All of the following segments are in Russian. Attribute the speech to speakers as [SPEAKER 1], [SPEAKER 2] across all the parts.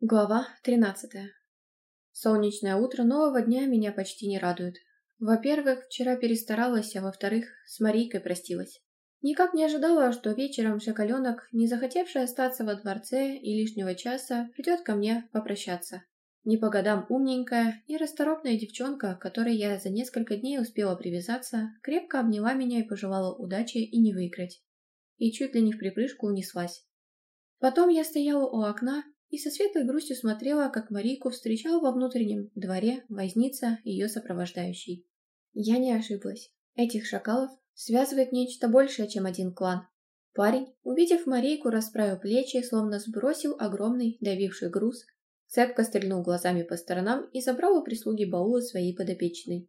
[SPEAKER 1] Глава 13. Солнечное утро нового дня меня почти не радует. Во-первых, вчера перестаралась, а во-вторых, с Марийкой простилась. Никак не ожидала, что вечером шоколенок, не захотевший остаться во дворце и лишнего часа, придет ко мне попрощаться. Не по годам умненькая и расторопная девчонка, к которой я за несколько дней успела привязаться, крепко обняла меня и пожелала удачи и не выиграть. И чуть ли не в припрыжку унеслась. Потом я стояла у окна и со светлой грустью смотрела, как Марику встречал во внутреннем дворе возница ее сопровождающий. Я не ошиблась. Этих шакалов связывает нечто большее, чем один клан. Парень, увидев Марийку, расправил плечи, словно сбросил огромный давивший груз, цепко стрельнул глазами по сторонам и забрал у прислуги баулы своей подопечной.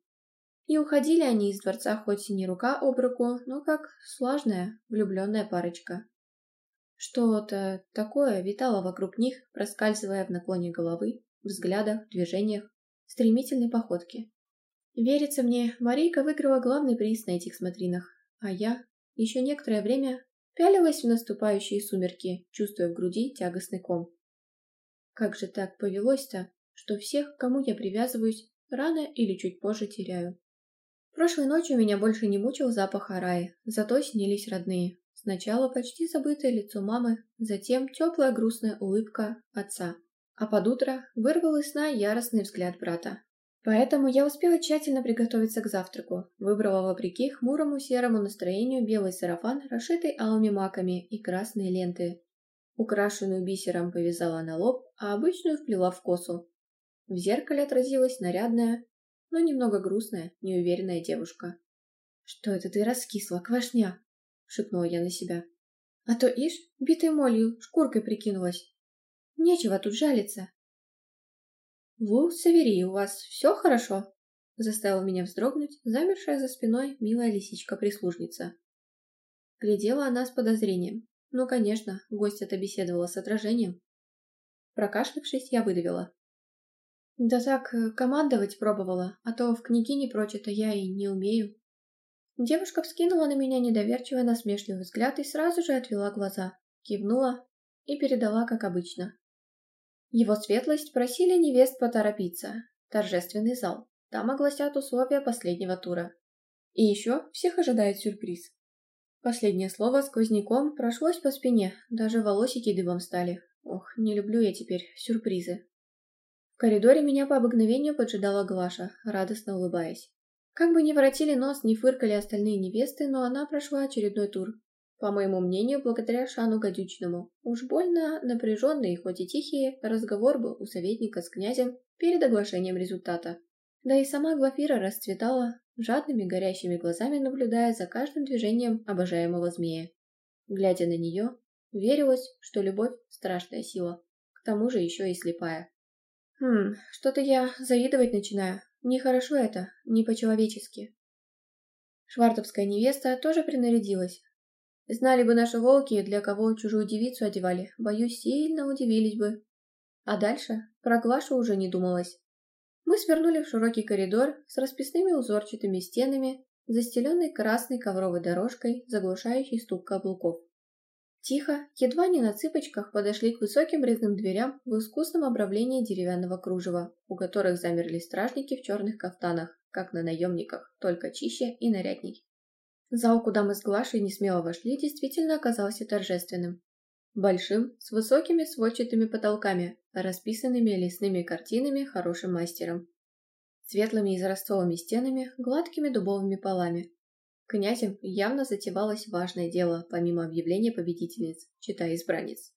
[SPEAKER 1] И уходили они из дворца хоть и не рука об руку, но как слажная, влюбленная парочка. Что-то э, такое витало вокруг них, проскальзывая в наклоне головы, взглядах, движениях, стремительной походке. Верится мне, Марийка выиграла главный приз на этих смотринах, а я еще некоторое время пялилась в наступающие сумерки, чувствуя в груди тягостный ком. Как же так повелось-то, что всех, к кому я привязываюсь, рано или чуть позже теряю. Прошлой ночью меня больше не мучил запах араи, зато снились родные. Сначала почти забытое лицо мамы, затем теплая грустная улыбка отца. А под утро вырвал из сна яростный взгляд брата. Поэтому я успела тщательно приготовиться к завтраку, выбрала вопреки хмурому серому настроению белый сарафан, расшитый алыми маками и красные ленты. Украшенную бисером повязала на лоб, а обычную вплела в косу. В зеркале отразилась нарядная, но немного грустная, неуверенная девушка. «Что это ты раскисла, квашня?» шикнула я на себя. А то, ишь, битой молью, шкуркой прикинулась. Нечего тут жалиться. «Ву, Савери, у вас все хорошо?» Заставил меня вздрогнуть, замершая за спиной милая лисичка-прислужница. Глядела она с подозрением. Ну, конечно, гость это беседовала с отражением. Прокашлявшись, я выдавила. «Да так, э, командовать пробовала, а то в книге не прочито я и не умею». Девушка вскинула на меня недоверчивый насмешливый взгляд и сразу же отвела глаза, кивнула и передала, как обычно. Его светлость просили невест поторопиться. Торжественный зал. Там огласят условия последнего тура. И еще всех ожидает сюрприз. Последнее слово сквозняком прошлось по спине, даже волосики дыбом стали. Ох, не люблю я теперь сюрпризы. В коридоре меня по обыкновению поджидала Глаша, радостно улыбаясь. Как бы ни воротили нос, не фыркали остальные невесты, но она прошла очередной тур. По моему мнению, благодаря Шану Гадючному. Уж больно напряженный, хоть и тихий, разговор был у советника с князем перед оглашением результата. Да и сама Глафира расцветала, жадными горящими глазами наблюдая за каждым движением обожаемого змея. Глядя на нее, верилось, что любовь – страшная сила, к тому же еще и слепая. «Хм, что-то я завидовать начинаю», Нехорошо это, не по-человечески. Швартовская невеста тоже принарядилась. Знали бы наши волки, для кого чужую девицу одевали, боюсь, сильно удивились бы. А дальше про Глашу уже не думалось. Мы свернули в широкий коридор с расписными узорчатыми стенами, застеленный красной ковровой дорожкой, заглушающей стук каблуков. Тихо, едва не на цыпочках, подошли к высоким резным дверям в искусном обравлении деревянного кружева, у которых замерли стражники в черных кафтанах, как на наемниках, только чище и нарядней. Зал, куда мы с Глашей несмело вошли, действительно оказался торжественным. Большим, с высокими сводчатыми потолками, расписанными лесными картинами хорошим мастером. Светлыми израстовыми стенами, гладкими дубовыми полами, Князем явно затевалось важное дело, помимо объявления победительниц, читая избранниц.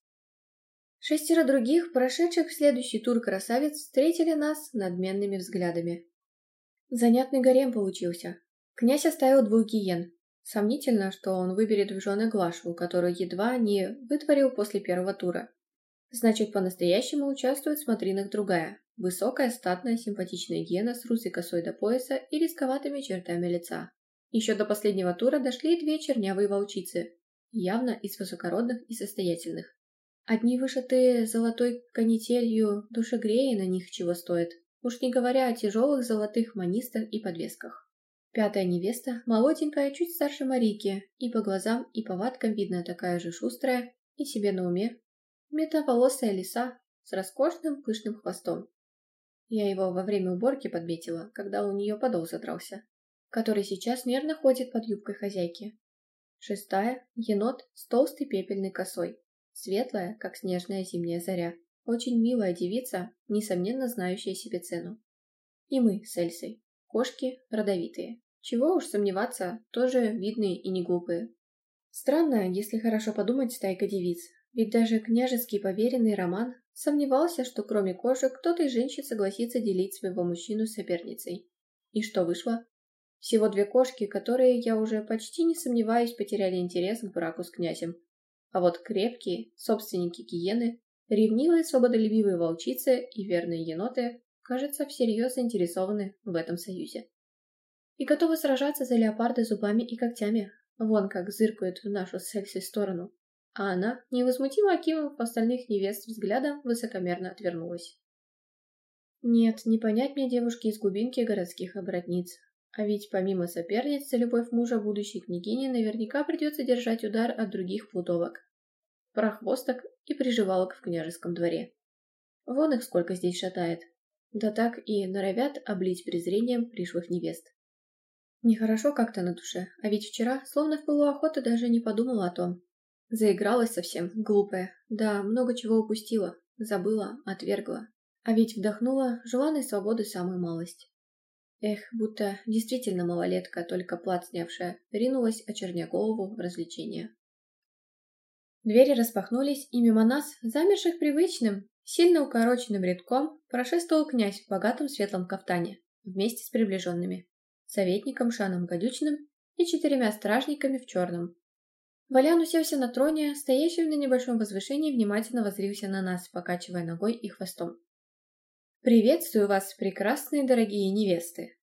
[SPEAKER 1] Шестеро других, прошедших в следующий тур красавиц, встретили нас надменными взглядами. Занятный гарем получился. Князь оставил двух гиен. Сомнительно, что он выберет в жены Глашу, которую едва не вытворил после первого тура. Значит, по-настоящему участвует в смотринах другая. Высокая, статная, симпатичная гена с русой косой до пояса и рисковатыми чертами лица. Еще до последнего тура дошли две чернявые волчицы, явно из высокородных и состоятельных. Одни вышитые золотой канителью душегреи на них чего стоит, уж не говоря о тяжелых золотых манистах и подвесках. Пятая невеста, молоденькая, чуть старше Марики, и по глазам, и повадкам видно такая же шустрая, и себе на уме. Метоволосая лиса с роскошным пышным хвостом. Я его во время уборки подметила, когда у нее подол задрался который сейчас нервно ходит под юбкой хозяйки. Шестая – енот с толстой пепельной косой, светлая, как снежная зимняя заря. Очень милая девица, несомненно знающая себе цену. И мы с Эльсой. Кошки родовитые. Чего уж сомневаться, тоже видные и не глупые. Странно, если хорошо подумать, стайка девиц. Ведь даже княжеский поверенный Роман сомневался, что кроме кошек кто-то из женщин согласится делить своего мужчину с соперницей. И что вышло? Всего две кошки, которые, я уже почти не сомневаюсь, потеряли интерес к браку с князем. А вот крепкие, собственники гиены, ревнивые свободолюбивые волчицы и верные еноты, кажется, всерьез заинтересованы в этом союзе. И готовы сражаться за леопарда зубами и когтями, вон как зыркают в нашу секси сторону. А она, невозмутимо окинув остальных невест взглядом, высокомерно отвернулась. Нет, не понять мне девушки из глубинки городских оборотниц, а ведь помимо соперницы, любовь мужа будущей княгини наверняка придется держать удар от других плутовок, прохвосток и приживалок в княжеском дворе. Вон их сколько здесь шатает. Да так и норовят облить презрением пришлых невест. Нехорошо как-то на душе, а ведь вчера, словно в пылу даже не подумала о том. Заигралась совсем, глупая. Да, много чего упустила, забыла, отвергла. А ведь вдохнула желанной свободы самую малость. Эх, будто действительно малолетка, только плат снявшая, ринулась очерняголову в развлечение. Двери распахнулись, и мимо нас, замерших привычным, сильно укороченным рядком, прошествовал князь в богатом светлом кафтане, вместе с приближенными, советником Шаном Гадючным и четырьмя стражниками в черном. Валян уселся на троне, стоящий на небольшом возвышении, внимательно возрился на нас, покачивая ногой и хвостом. «Приветствую вас, прекрасные дорогие невесты!»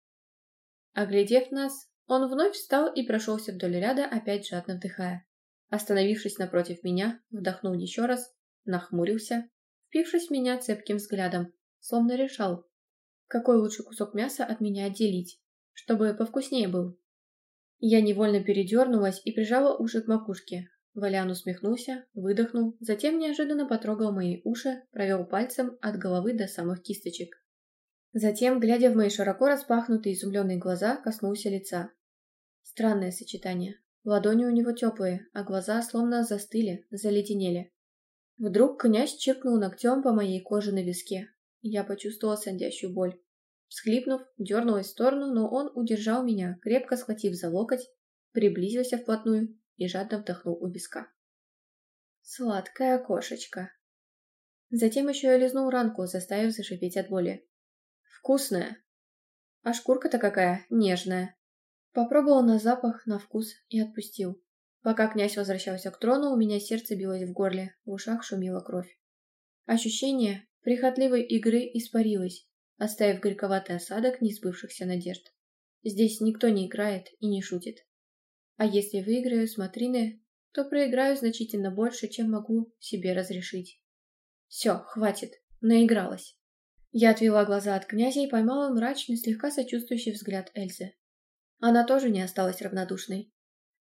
[SPEAKER 1] Оглядев нас, он вновь встал и прошелся вдоль ряда, опять жадно вдыхая. Остановившись напротив меня, вдохнул еще раз, нахмурился, впившись в меня цепким взглядом, словно решал, какой лучше кусок мяса от меня отделить, чтобы повкуснее был. Я невольно передернулась и прижала уши к макушке, Валян усмехнулся, выдохнул, затем неожиданно потрогал мои уши, провел пальцем от головы до самых кисточек. Затем, глядя в мои широко распахнутые изумленные глаза, коснулся лица. Странное сочетание. Ладони у него теплые, а глаза словно застыли, заледенели. Вдруг князь чиркнул ногтем по моей коже на виске. Я почувствовала сандящую боль. Всхлипнув, дернулась в сторону, но он удержал меня, крепко схватив за локоть, приблизился вплотную и жадно вдохнул у виска. «Сладкая кошечка!» Затем еще я лизнул ранку, заставив зашипеть от боли. «Вкусная!» «А шкурка-то какая, нежная!» Попробовал на запах, на вкус и отпустил. Пока князь возвращался к трону, у меня сердце билось в горле, в ушах шумела кровь. Ощущение прихотливой игры испарилось, оставив горьковатый осадок несбывшихся надежд. Здесь никто не играет и не шутит. А если выиграю смотрины, то проиграю значительно больше, чем могу себе разрешить. Все, хватит, наигралась. Я отвела глаза от князя и поймала мрачный, слегка сочувствующий взгляд Эльзы. Она тоже не осталась равнодушной.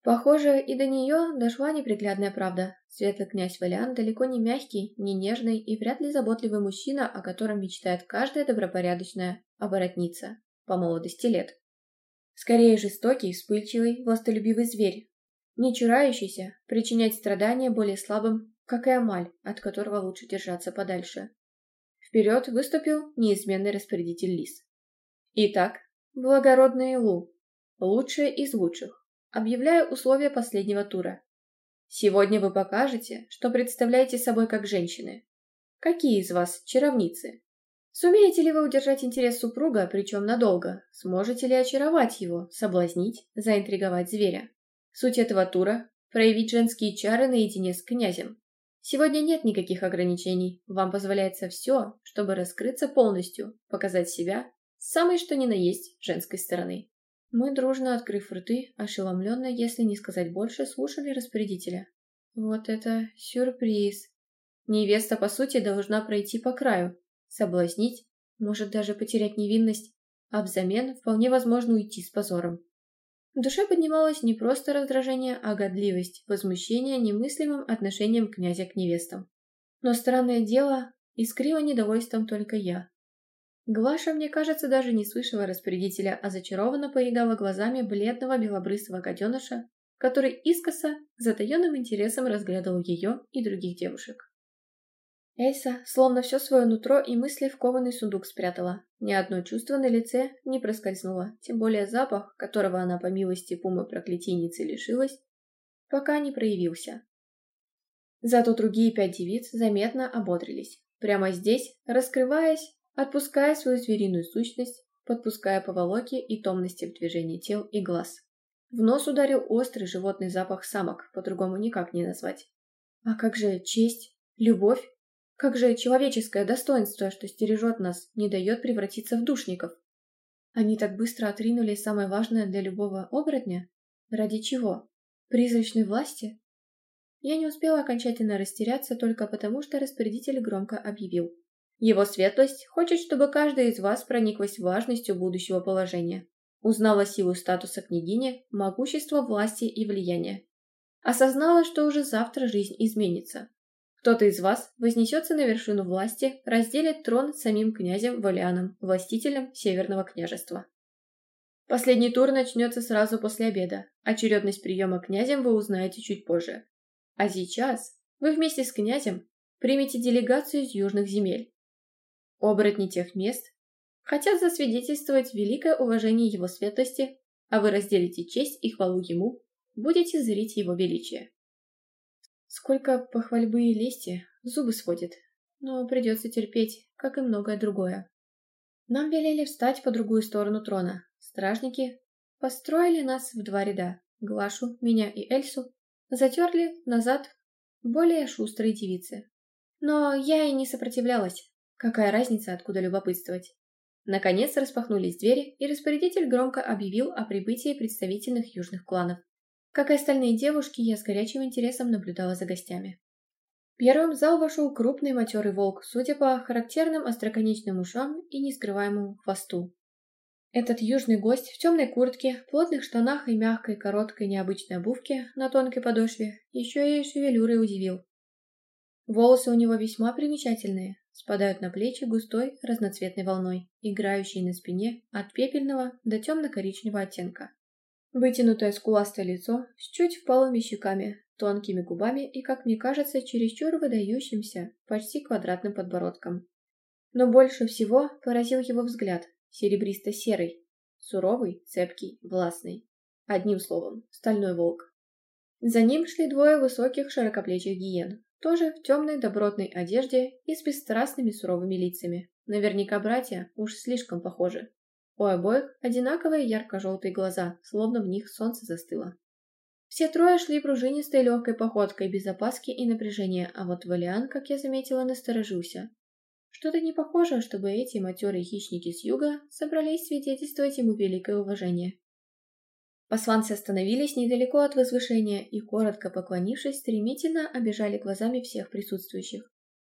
[SPEAKER 1] Похоже, и до нее дошла неприглядная правда. Светлый князь Валиан далеко не мягкий, не нежный и вряд ли заботливый мужчина, о котором мечтает каждая добропорядочная оборотница по молодости лет. Скорее жестокий, и вспыльчивый, властолюбивый зверь, не чурающийся причинять страдания более слабым, как и Амаль, от которого лучше держаться подальше. Вперед выступил неизменный распорядитель лис. Итак, благородные Лу, лучшие из лучших, объявляю условия последнего тура. Сегодня вы покажете, что представляете собой как женщины. Какие из вас чаровницы? Сумеете ли вы удержать интерес супруга, причем надолго? Сможете ли очаровать его, соблазнить, заинтриговать зверя? Суть этого тура – проявить женские чары наедине с князем. Сегодня нет никаких ограничений, вам позволяется все, чтобы раскрыться полностью, показать себя с самой что ни на есть женской стороны. Мы, дружно открыв рты, ошеломленно, если не сказать больше, слушали распорядителя. Вот это сюрприз. Невеста, по сути, должна пройти по краю, соблазнить, может даже потерять невинность, а взамен вполне возможно уйти с позором. В душе поднималось не просто раздражение, а годливость, возмущение немыслимым отношением князя к невестам. Но странное дело, искрила недовольством только я. Глаша, мне кажется, даже не слышала распорядителя, а зачарованно поедала глазами бледного белобрысого гаденыша, который искоса затаенным интересом разглядывал ее и других девушек. Эйса словно все свое нутро и мысли в кованый сундук спрятала. Ни одно чувство на лице не проскользнуло, тем более запах, которого она по милости пумы проклятийницы лишилась, пока не проявился. Зато другие пять девиц заметно ободрились. Прямо здесь, раскрываясь, отпуская свою звериную сущность, подпуская поволоки и томности в движении тел и глаз. В нос ударил острый животный запах самок, по-другому никак не назвать. А как же честь, любовь? Как же человеческое достоинство, что стережет нас, не дает превратиться в душников? Они так быстро отринули самое важное для любого оборотня? Ради чего? Призрачной власти? Я не успела окончательно растеряться только потому, что распорядитель громко объявил. Его светлость хочет, чтобы каждая из вас прониклась важностью будущего положения, узнала силу статуса княгини, могущество власти и влияния. Осознала, что уже завтра жизнь изменится. Кто-то из вас вознесется на вершину власти, разделит трон самим князем Валианом, властителем Северного княжества. Последний тур начнется сразу после обеда. Очередность приема князем вы узнаете чуть позже. А сейчас вы вместе с князем примете делегацию из южных земель. Оборотни тех мест хотят засвидетельствовать великое уважение его светлости, а вы разделите честь и хвалу ему, будете зрить его величие. Сколько похвальбы и лести, зубы сходит. Но придется терпеть, как и многое другое. Нам велели встать по другую сторону трона. Стражники построили нас в два ряда. Глашу, меня и Эльсу затерли назад более шустрые девицы. Но я и не сопротивлялась. Какая разница, откуда любопытствовать? Наконец распахнулись двери, и распорядитель громко объявил о прибытии представительных южных кланов. Как и остальные девушки, я с горячим интересом наблюдала за гостями. Первым в зал вошел крупный матерый волк, судя по характерным остроконечным ушам и нескрываемому хвосту. Этот южный гость в темной куртке, плотных штанах и мягкой, короткой, необычной обувке на тонкой подошве еще и шевелюрой удивил. Волосы у него весьма примечательные, спадают на плечи густой разноцветной волной, играющей на спине от пепельного до темно-коричневого оттенка. Вытянутое скуластое лицо с чуть впалыми щеками, тонкими губами и, как мне кажется, чересчур выдающимся, почти квадратным подбородком. Но больше всего поразил его взгляд, серебристо-серый, суровый, цепкий, властный. Одним словом, стальной волк. За ним шли двое высоких широкоплечих гиен, тоже в темной добротной одежде и с бесстрастными суровыми лицами. Наверняка братья уж слишком похожи. У обоих одинаковые ярко-желтые глаза, словно в них солнце застыло. Все трое шли пружинистой легкой походкой, без опаски и напряжения, а вот Валиан, как я заметила, насторожился. Что-то не похоже, чтобы эти матерые хищники с юга собрались свидетельствовать ему великое уважение. Посланцы остановились недалеко от возвышения и, коротко поклонившись, стремительно обижали глазами всех присутствующих.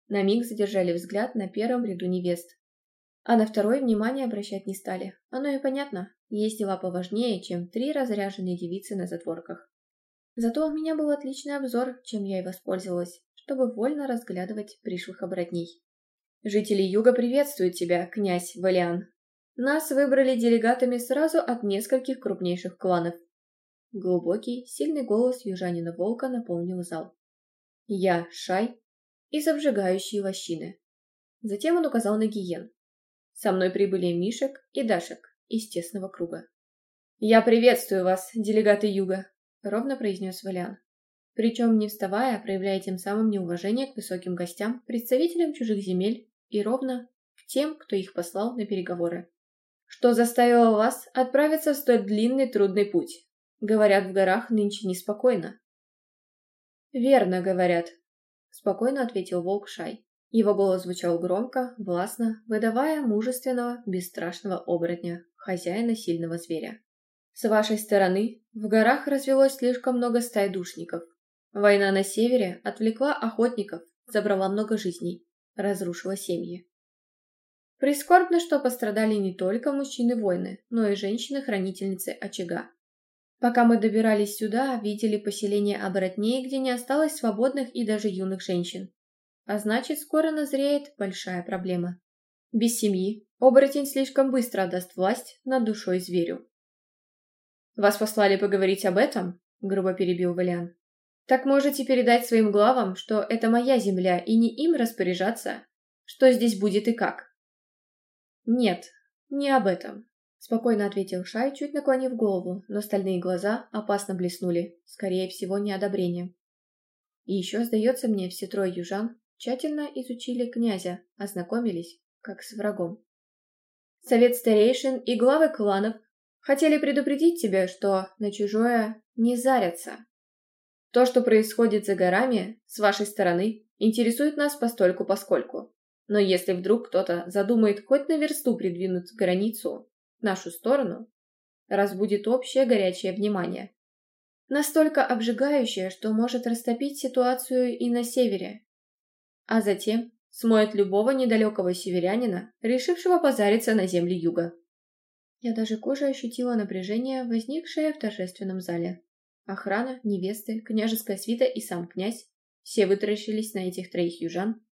[SPEAKER 1] На миг задержали взгляд на первом ряду невест, а на второй внимание обращать не стали. Оно и понятно, есть дела поважнее, чем три разряженные девицы на затворках. Зато у меня был отличный обзор, чем я и воспользовалась, чтобы вольно разглядывать пришлых оборотней. «Жители Юга приветствуют тебя, князь Валиан. Нас выбрали делегатами сразу от нескольких крупнейших кланов». Глубокий, сильный голос южанина Волка наполнил зал. «Я Шай из обжигающей лощины». Затем он указал на гиен, со мной прибыли Мишек и Дашек из тесного круга. «Я приветствую вас, делегаты Юга», — ровно произнес Валян. Причем, не вставая, проявляя тем самым неуважение к высоким гостям, представителям чужих земель и ровно к тем, кто их послал на переговоры. «Что заставило вас отправиться в столь длинный трудный путь? Говорят, в горах нынче неспокойно». «Верно, говорят», — спокойно ответил волк Шай. Его голос звучал громко, властно, выдавая мужественного, бесстрашного оборотня, хозяина сильного зверя. С вашей стороны в горах развелось слишком много стай душников. Война на севере отвлекла охотников, забрала много жизней, разрушила семьи. Прискорбно, что пострадали не только мужчины-воины, но и женщины-хранительницы очага. Пока мы добирались сюда, видели поселение оборотней, где не осталось свободных и даже юных женщин. А значит, скоро назреет большая проблема. Без семьи оборотень слишком быстро отдаст власть над душой зверю. «Вас послали поговорить об этом?» — грубо перебил Валиан. «Так можете передать своим главам, что это моя земля, и не им распоряжаться, что здесь будет и как». «Нет, не об этом», — спокойно ответил Шай, чуть наклонив голову, но стальные глаза опасно блеснули, скорее всего, неодобрением. И еще, сдается мне, все трое южан Тщательно изучили князя, ознакомились, как с врагом. Совет старейшин и главы кланов хотели предупредить тебя, что на чужое не зарятся. То, что происходит за горами, с вашей стороны, интересует нас постольку-поскольку. Но если вдруг кто-то задумает хоть на версту придвинуть границу, в нашу сторону, разбудит общее горячее внимание. Настолько обжигающее, что может растопить ситуацию и на севере а затем смоет любого недалекого северянина, решившего позариться на земли юга. Я даже кожей ощутила напряжение, возникшее в торжественном зале. Охрана, невесты, княжеская свита и сам князь все вытаращились на этих троих южан,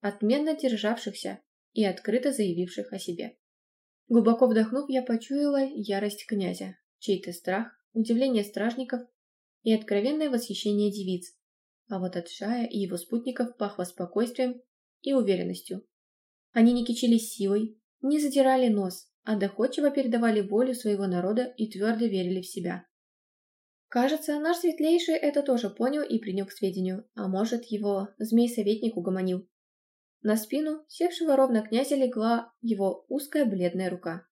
[SPEAKER 1] отменно державшихся и открыто заявивших о себе. Глубоко вдохнув, я почуяла ярость князя, чей-то страх, удивление стражников и откровенное восхищение девиц, а вот от Шая и его спутников пахло спокойствием и уверенностью. Они не кичились силой, не задирали нос, а доходчиво передавали волю своего народа и твердо верили в себя. Кажется, наш светлейший это тоже понял и принял к сведению, а может, его змей-советник угомонил. На спину севшего ровно князя легла его узкая бледная рука.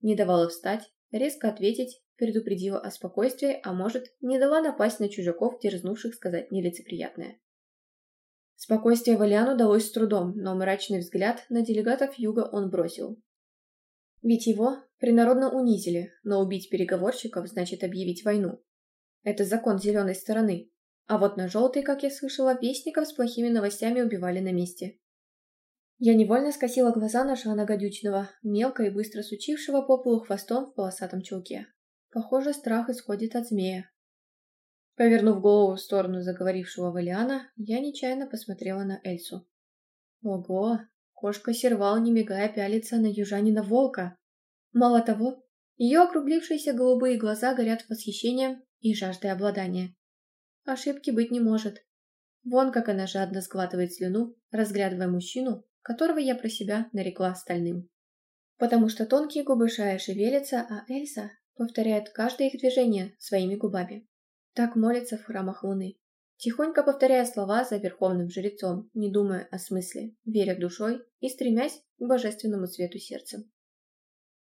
[SPEAKER 1] Не давала встать, резко ответить предупредила о спокойствии, а может, не дала напасть на чужаков, дерзнувших сказать нелицеприятное. Спокойствие Валиану далось с трудом, но мрачный взгляд на делегатов юга он бросил. Ведь его принародно унизили, но убить переговорщиков значит объявить войну. Это закон зеленой стороны. А вот на желтой, как я слышала, вестников с плохими новостями убивали на месте. Я невольно скосила глаза нашего нагадючного, Гадючного, мелко и быстро сучившего по полу хвостом в полосатом чулке. Похоже, страх исходит от змея. Повернув голову в сторону заговорившего Валиана, я нечаянно посмотрела на Эльсу. Ого, кошка-сервал, не мигая, пялится на южанина-волка. Мало того, ее округлившиеся голубые глаза горят восхищением и жаждой обладания. Ошибки быть не может. Вон как она жадно сглатывает слюну, разглядывая мужчину, которого я про себя нарекла остальным. Потому что тонкие губы Шая шевелятся, а Эльса повторяет каждое их движение своими губами. Так молятся в храмах Луны. Тихонько повторяя слова за верховным жрецом, не думая о смысле, веря душой и стремясь к божественному свету сердцем.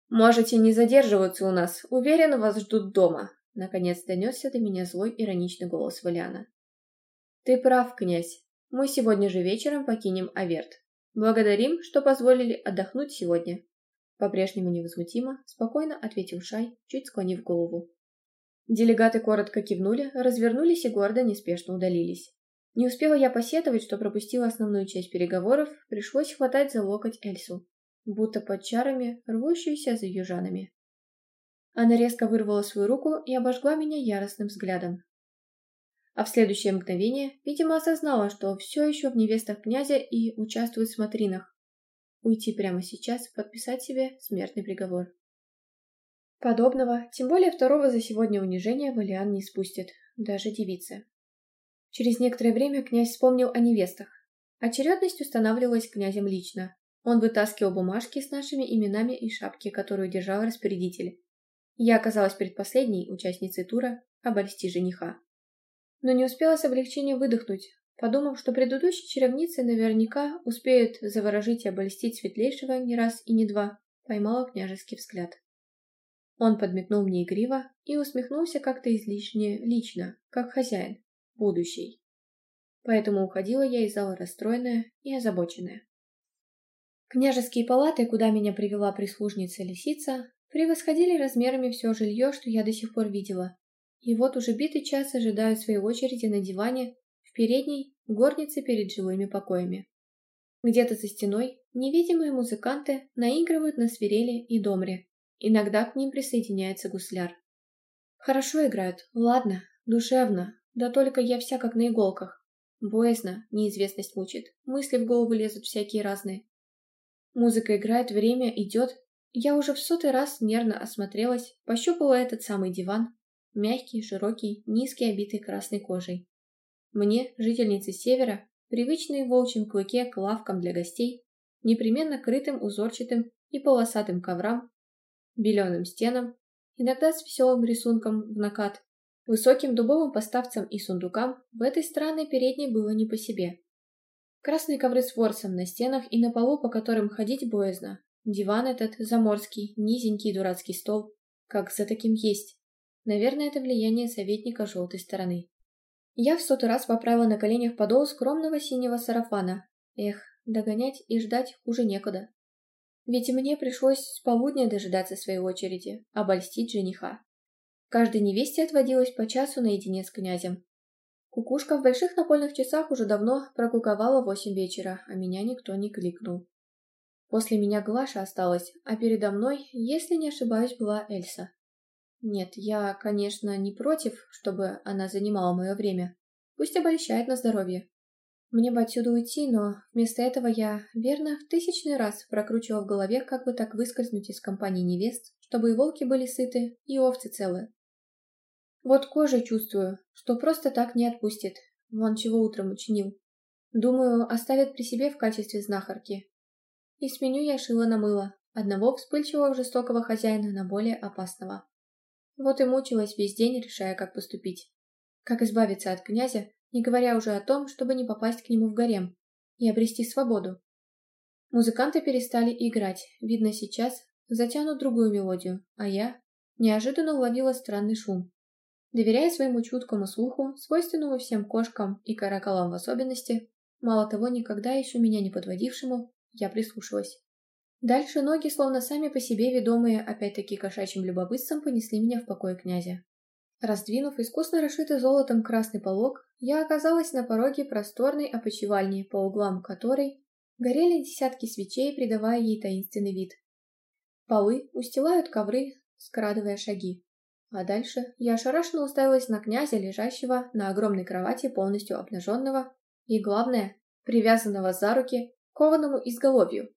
[SPEAKER 1] «Можете не задерживаться у нас, уверен, вас ждут дома», — наконец донесся до меня злой ироничный голос Валиана. «Ты прав, князь. Мы сегодня же вечером покинем Аверт. Благодарим, что позволили отдохнуть сегодня. По-прежнему невозмутимо, спокойно ответил Шай, чуть склонив голову. Делегаты коротко кивнули, развернулись и гордо неспешно удалились. Не успела я посетовать, что пропустила основную часть переговоров, пришлось хватать за локоть Эльсу, будто под чарами, рвущуюся за южанами. Она резко вырвала свою руку и обожгла меня яростным взглядом. А в следующее мгновение, видимо, осознала, что все еще в невестах князя и участвует в смотринах, уйти прямо сейчас и подписать себе смертный приговор. Подобного, тем более второго за сегодня унижения, Валиан не спустит, даже девица. Через некоторое время князь вспомнил о невестах. Очередность устанавливалась князем лично. Он вытаскивал бумажки с нашими именами и шапки, которую держал распорядитель. Я оказалась предпоследней участницей тура «Обольсти жениха». Но не успела с облегчением выдохнуть, подумав, что предыдущие чаровницы наверняка успеют заворожить и обольстить светлейшего не раз и не два, поймала княжеский взгляд. Он подметнул мне игриво и усмехнулся как-то излишне лично, как хозяин, будущий. Поэтому уходила я из зала расстроенная и озабоченная. Княжеские палаты, куда меня привела прислужница-лисица, превосходили размерами все жилье, что я до сих пор видела. И вот уже битый час ожидаю своей очереди на диване передней – горнице перед жилыми покоями. Где-то за стеной невидимые музыканты наигрывают на свирели и домре. Иногда к ним присоединяется гусляр. Хорошо играют, ладно, душевно, да только я вся как на иголках. Боязно, неизвестность мучит, мысли в голову лезут всякие разные. Музыка играет, время идет. Я уже в сотый раз нервно осмотрелась, пощупала этот самый диван. Мягкий, широкий, низкий, обитый красной кожей. Мне, жительнице Севера, привычные в волчьем клыке к лавкам для гостей, непременно крытым узорчатым и полосатым коврам, беленым стенам, иногда с веселым рисунком в накат, высоким дубовым поставцам и сундукам, в этой странной передней было не по себе. Красные ковры с ворсом на стенах и на полу, по которым ходить боязно. Диван этот, заморский, низенький дурацкий стол. Как за таким есть? Наверное, это влияние советника желтой стороны. Я в сотый раз поправила на коленях подол скромного синего сарафана. Эх, догонять и ждать уже некуда. Ведь мне пришлось с полудня дожидаться своей очереди, обольстить жениха. Каждой невесте отводилось по часу наедине с князем. Кукушка в больших напольных часах уже давно прокуковала восемь вечера, а меня никто не кликнул. После меня Глаша осталась, а передо мной, если не ошибаюсь, была Эльса. Нет, я, конечно, не против, чтобы она занимала мое время. Пусть обольщает на здоровье. Мне бы отсюда уйти, но вместо этого я, верно, в тысячный раз прокручивала в голове, как бы так выскользнуть из компании невест, чтобы и волки были сыты, и овцы целы. Вот кожей чувствую, что просто так не отпустит. Вон чего утром учинил. Думаю, оставят при себе в качестве знахарки. И сменю я шило на мыло. Одного вспыльчивого жестокого хозяина на более опасного. Вот и мучилась весь день, решая, как поступить. Как избавиться от князя, не говоря уже о том, чтобы не попасть к нему в гарем и обрести свободу. Музыканты перестали играть, видно сейчас, затянут другую мелодию, а я неожиданно уловила странный шум. Доверяя своему чуткому слуху, свойственному всем кошкам и каракалам в особенности, мало того, никогда еще меня не подводившему, я прислушалась. Дальше ноги, словно сами по себе ведомые, опять-таки кошачьим любопытством, понесли меня в покое князя. Раздвинув искусно расшитый золотом красный полог, я оказалась на пороге просторной опочивальни, по углам которой горели десятки свечей, придавая ей таинственный вид. Полы устилают ковры, скрадывая шаги. А дальше я ошарашенно уставилась на князя, лежащего на огромной кровати, полностью обнаженного и, главное, привязанного за руки к кованому изголовью,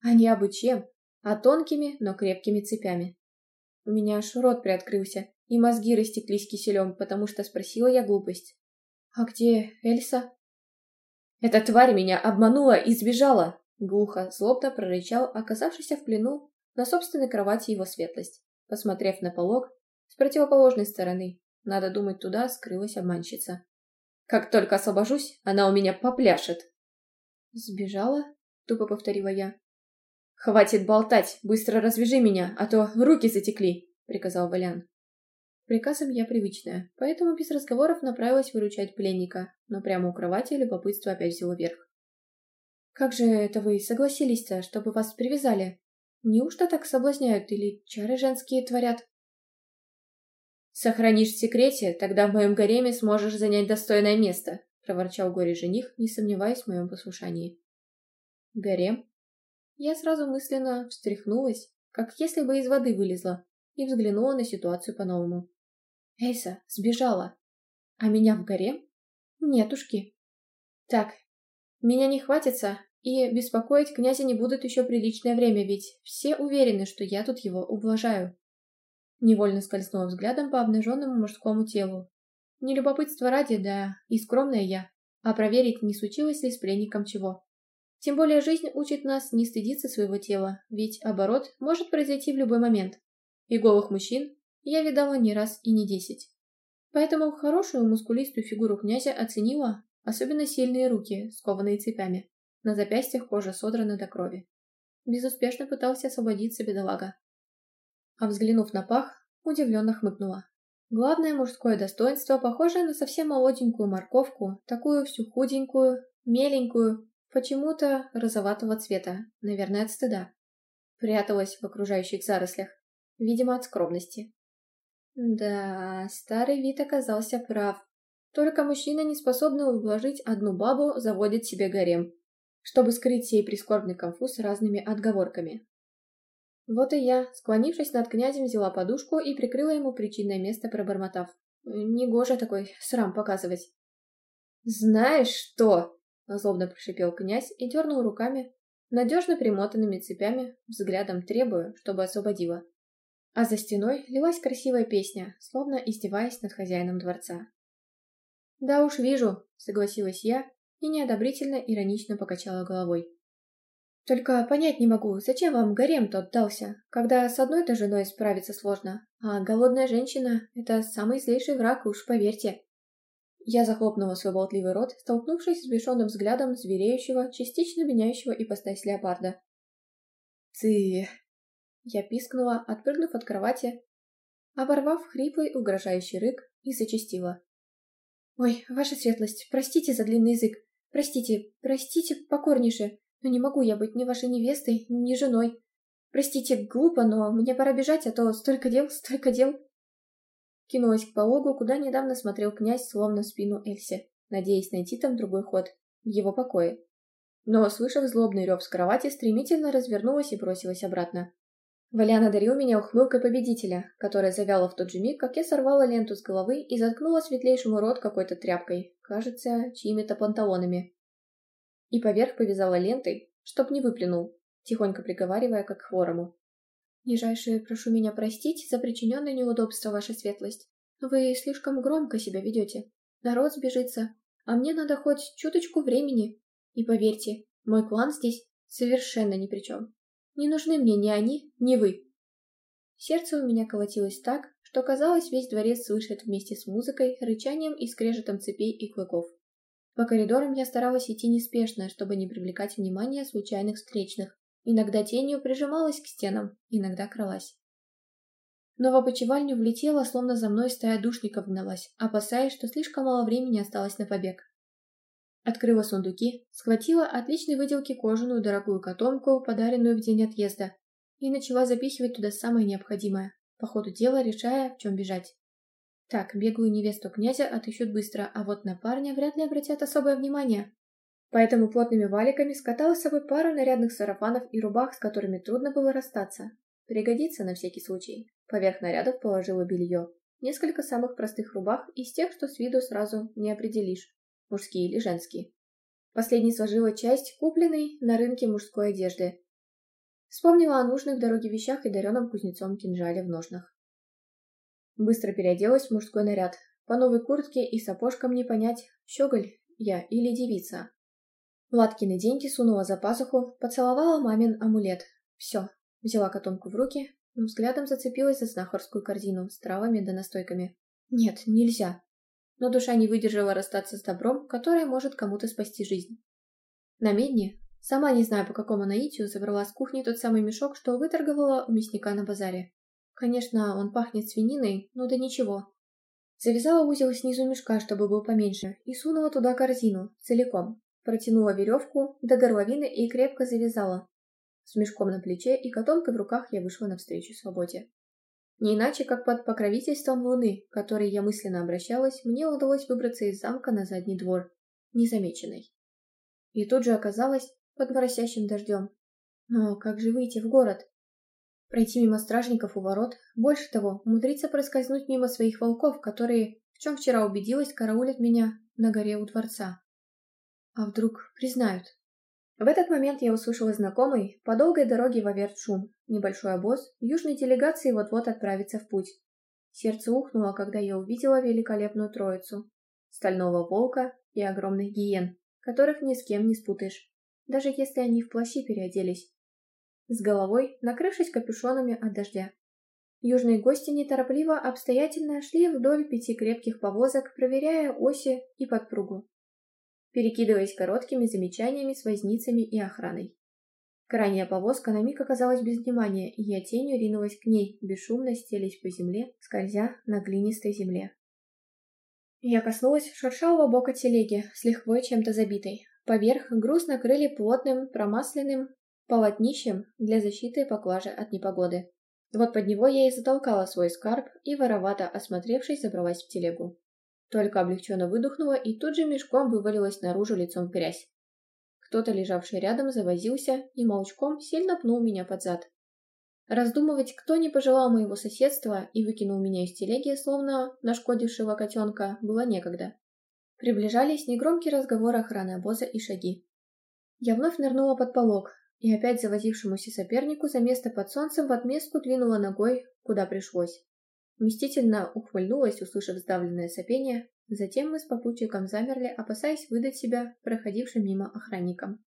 [SPEAKER 1] а не обычем, а тонкими, но крепкими цепями. У меня аж рот приоткрылся, и мозги растеклись киселем, потому что спросила я глупость. «А где Эльса?» «Эта тварь меня обманула и сбежала!» Глухо, злобно прорычал, оказавшийся в плену на собственной кровати его светлость. Посмотрев на полог, с противоположной стороны, надо думать, туда скрылась обманщица. «Как только освобожусь, она у меня попляшет!» «Сбежала?» — тупо повторила я. «Хватит болтать! Быстро развяжи меня, а то руки затекли!» — приказал Валян. Приказом я привычная, поэтому без разговоров направилась выручать пленника, но прямо у кровати любопытство опять взяло верх. «Как же это вы согласились-то, чтобы вас привязали? Неужто так соблазняют или чары женские творят?»
[SPEAKER 2] «Сохранишь в секрете, тогда в моем гареме сможешь занять достойное место», — проворчал горе-жених, не сомневаясь в моем послушании.
[SPEAKER 1] «Гарем?» Я сразу мысленно встряхнулась, как если бы из воды вылезла, и взглянула на ситуацию по-новому. Эйса сбежала. А меня в горе? Нетушки. Так, меня не хватится, и беспокоить князя не будут еще приличное время, ведь все уверены, что я тут его ублажаю. Невольно скользнула взглядом по обнаженному мужскому телу. Не любопытство ради, да и скромная я, а проверить, не случилось ли с пленником чего. Тем более жизнь учит нас не стыдиться своего тела, ведь оборот может произойти в любой момент. И голых мужчин я видала не раз и не десять. Поэтому хорошую мускулистую фигуру князя оценила, особенно сильные руки, скованные цепями. На запястьях кожа содрана до крови. Безуспешно пытался освободиться бедолага. А взглянув на пах, удивленно хмыкнула. Главное мужское достоинство, похожее на совсем молоденькую морковку, такую всю худенькую, меленькую, почему-то розоватого цвета, наверное, от стыда. Пряталась в окружающих зарослях, видимо, от скромности. Да, старый вид оказался прав. Только мужчина, не способный ублажить одну бабу, заводит себе гарем, чтобы скрыть сей прискорбный конфуз разными отговорками. Вот и я, склонившись над князем, взяла подушку и прикрыла ему причинное место, пробормотав. Негоже такой срам показывать.
[SPEAKER 2] «Знаешь что?» злобно прошипел князь и дернул руками, надежно примотанными цепями, взглядом требуя, чтобы освободила. А за стеной лилась красивая песня, словно издеваясь над хозяином дворца. «Да уж вижу», — согласилась я и неодобрительно иронично покачала головой. «Только понять не могу, зачем вам гарем тот дался, когда с одной-то женой справиться сложно, а голодная женщина — это самый злейший враг, уж поверьте». Я захлопнула свой болтливый рот, столкнувшись с бешеным взглядом звереющего, частично меняющего ипостась леопарда. «Ты...» Я пискнула, отпрыгнув от кровати, оборвав хриплый угрожающий рык и зачастила. «Ой, ваша светлость, простите за длинный язык. Простите, простите покорнейше, но не могу я быть ни вашей невестой, ни женой. Простите, глупо, но мне пора бежать, а то столько дел, столько дел...» Кинулась к пологу, куда недавно смотрел князь, словно в спину Эльси, надеясь найти там другой ход, в его покое. Но, услышав злобный рев с кровати, стремительно развернулась и бросилась обратно. Валян одарил меня ухмылкой победителя, которая завяла в тот же миг, как я сорвала ленту с головы и заткнула светлейшему рот какой-то тряпкой, кажется, чьими-то панталонами. И поверх повязала лентой, чтоб не выплюнул, тихонько приговаривая, как хворому. Нижайше прошу меня простить за причиненное неудобство, ваша светлость. Но Вы слишком громко себя ведете. Народ сбежится, а мне надо хоть чуточку времени. И поверьте, мой план здесь совершенно ни при чем. Не нужны мне ни они, ни вы. Сердце у меня колотилось так, что казалось, весь дворец слышит вместе с музыкой, рычанием и скрежетом цепей и клыков. По коридорам я старалась идти неспешно, чтобы не привлекать внимания случайных встречных, Иногда тенью прижималась к стенам, иногда кралась. Но в опочивальню влетела, словно за мной стая душников гналась, опасаясь, что слишком мало времени осталось на побег. Открыла сундуки, схватила отличной выделки кожаную дорогую котомку, подаренную в день отъезда, и начала запихивать туда самое необходимое, по ходу дела решая, в чем бежать. Так, бегую невесту князя отыщут быстро, а вот на парня вряд ли обратят особое внимание. Поэтому плотными валиками скатала с собой пару нарядных сарафанов и рубах, с которыми трудно было расстаться. Пригодится на всякий случай. Поверх нарядов положила белье. Несколько самых простых рубах из тех, что с виду сразу не определишь, мужские или женские. Последней сложила часть, купленной на рынке мужской одежды. Вспомнила о нужных дороге вещах и дареном кузнецом кинжале в ножнах. Быстро переоделась в мужской наряд. По новой куртке и сапожкам не понять, щеголь я или девица. Латкины деньги сунула за пазуху, поцеловала мамин амулет. Все. Взяла котомку в руки, но взглядом зацепилась за знахарскую корзину с травами да настойками. Нет, нельзя. Но душа не выдержала расстаться с добром, которое может кому-то спасти жизнь. На медне, сама не знаю по какому наитию, забрала с кухни тот самый мешок, что выторговала у мясника на базаре. Конечно, он пахнет свининой, но да ничего. Завязала узел снизу мешка, чтобы был поменьше, и сунула туда корзину, целиком протянула веревку до горловины и крепко завязала. С мешком на плече и котомкой в руках я вышла навстречу свободе. Не иначе, как под покровительством луны, к которой я мысленно обращалась, мне удалось выбраться из замка на задний двор, незамеченной. И тут же оказалась под моросящим дождем. Но как же выйти в город? Пройти мимо стражников у ворот, больше того, умудриться проскользнуть мимо своих волков, которые, в чем вчера убедилась, караулят меня на горе у дворца. А вдруг признают? В этот момент я услышала знакомый по долгой дороге в Авертшум. Небольшой обоз южной делегации вот-вот отправится в путь. Сердце ухнуло, когда я увидела великолепную троицу. Стального волка и огромных гиен, которых ни с кем не спутаешь, даже если они в плащи переоделись. С головой, накрывшись капюшонами от дождя. Южные гости неторопливо обстоятельно шли вдоль пяти крепких повозок, проверяя оси и подпругу перекидываясь короткими замечаниями с возницами и охраной. Крайняя повозка на миг оказалась без внимания, и я тенью ринулась к ней, бесшумно стелись по земле, скользя на глинистой земле. Я коснулась шершавого бока телеги, с чем-то забитой. Поверх груз накрыли плотным, промасленным полотнищем для защиты поклажи от непогоды. Вот под него я и затолкала свой скарб и, воровато осмотревшись, забралась в телегу. Только облегченно выдохнула и тут же мешком вывалилась наружу лицом в грязь. Кто-то, лежавший рядом, завозился и молчком сильно пнул меня под зад. Раздумывать, кто не пожелал моего соседства и выкинул меня из телеги, словно нашкодившего котенка, было некогда.
[SPEAKER 1] Приближались негромкие разговоры охраны обоза и шаги. Я вновь нырнула под полог и опять завозившемуся сопернику за место под солнцем в отместку двинула ногой, куда пришлось. Мстительно ухмыльнулась, услышав сдавленное сопение. Затем мы с попутчиком замерли, опасаясь выдать себя проходившим мимо охранникам.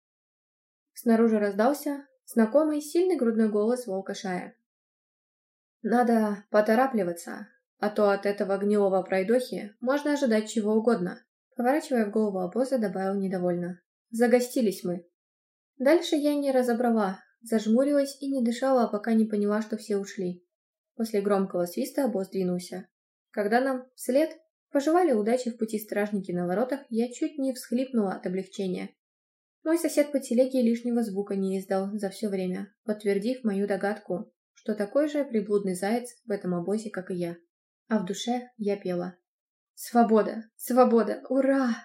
[SPEAKER 1] Снаружи раздался знакомый сильный грудной голос волка Шая. «Надо поторапливаться, а то от этого гнилого пройдохи можно ожидать чего угодно», поворачивая в голову обоза, добавил недовольно. «Загостились мы». Дальше я не разобрала, зажмурилась и не дышала, пока не поняла, что все ушли. После громкого свиста обоз двинулся. Когда нам вслед пожелали удачи в пути стражники на воротах, я чуть не всхлипнула от облегчения. Мой сосед по телеге лишнего звука не издал за все время, подтвердив мою догадку, что такой же приблудный заяц в этом обозе, как и я. А в душе я пела. «Свобода! Свобода! Ура!»